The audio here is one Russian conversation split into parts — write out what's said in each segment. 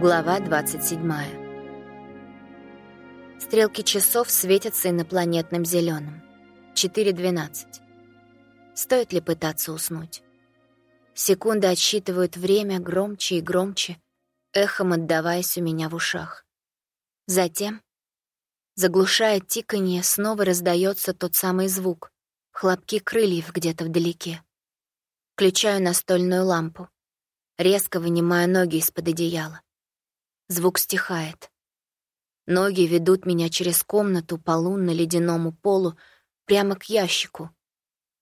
Глава 27. Стрелки часов светятся инопланетным зеленым. 4.12. Стоит ли пытаться уснуть? Секунды отсчитывают время громче и громче, эхом отдаваясь у меня в ушах. Затем, заглушая тиканье, снова раздается тот самый звук — хлопки крыльев где-то вдалеке. Включаю настольную лампу. Резко вынимаю ноги из-под одеяла. Звук стихает. Ноги ведут меня через комнату по лунно-ледяному полу прямо к ящику,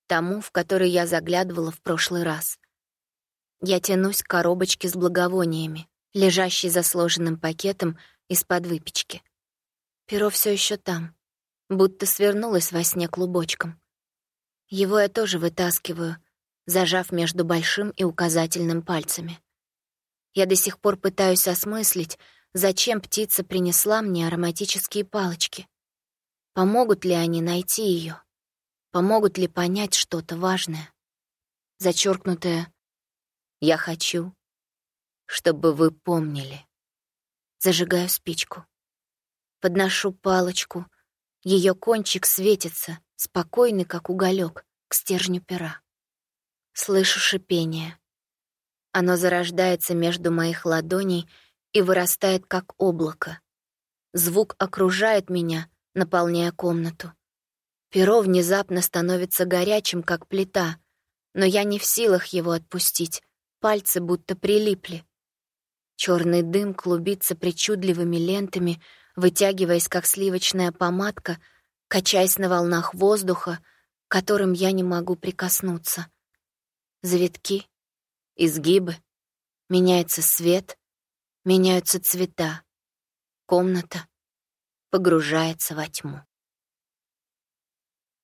тому, в который я заглядывала в прошлый раз. Я тянусь к коробочке с благовониями, лежащей за сложенным пакетом из-под выпечки. Перо все еще там, будто свернулось во сне клубочком. Его я тоже вытаскиваю, зажав между большим и указательным пальцами. Я до сих пор пытаюсь осмыслить, зачем птица принесла мне ароматические палочки. Помогут ли они найти ее? Помогут ли понять что-то важное? Зачеркнутое «Я хочу, чтобы вы помнили». Зажигаю спичку. Подношу палочку. Ее кончик светится, спокойный, как уголек, к стержню пера. Слышу шипение. Оно зарождается между моих ладоней и вырастает как облако. Звук окружает меня, наполняя комнату. Перо внезапно становится горячим, как плита, но я не в силах его отпустить, пальцы будто прилипли. Черный дым клубится причудливыми лентами, вытягиваясь, как сливочная помадка, качаясь на волнах воздуха, которым я не могу прикоснуться. Завитки, изгибы, меняется свет, меняются цвета. Комната погружается во тьму.